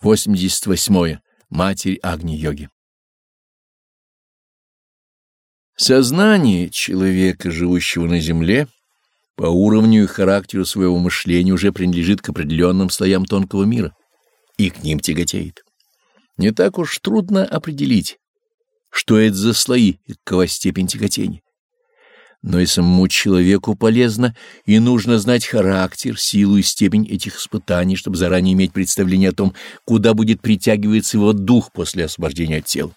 88. -е. Матерь Агни-йоги Сознание человека, живущего на земле, по уровню и характеру своего мышления уже принадлежит к определенным слоям тонкого мира и к ним тяготеет. Не так уж трудно определить, что это за слои и какова степень тяготения но и самому человеку полезно и нужно знать характер, силу и степень этих испытаний, чтобы заранее иметь представление о том, куда будет притягиваться его дух после освобождения от тела.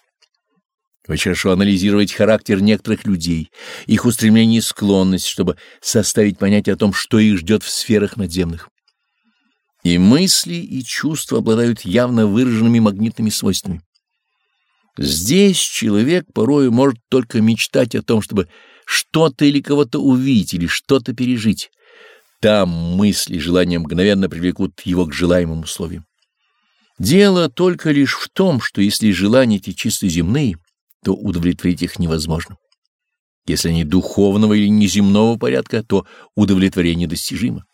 Очень хорошо анализировать характер некоторых людей, их устремление и склонность, чтобы составить понятие о том, что их ждет в сферах надземных. И мысли, и чувства обладают явно выраженными магнитными свойствами. Здесь человек порою может только мечтать о том, чтобы что-то или кого-то увидеть или что-то пережить. Там мысли и желания мгновенно привлекут его к желаемым условиям. Дело только лишь в том, что если желания эти чисто земные, то удовлетворить их невозможно. Если они духовного или неземного порядка, то удовлетворение достижимо.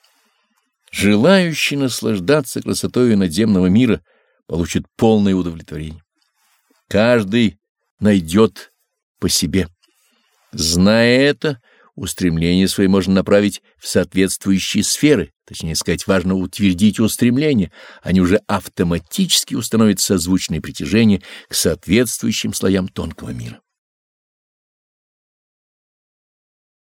Желающий наслаждаться красотой надземного мира получит полное удовлетворение. Каждый найдет по себе. Зная это, устремление свои можно направить в соответствующие сферы, точнее сказать, важно утвердить устремления, они уже автоматически установят созвучные притяжения к соответствующим слоям тонкого мира.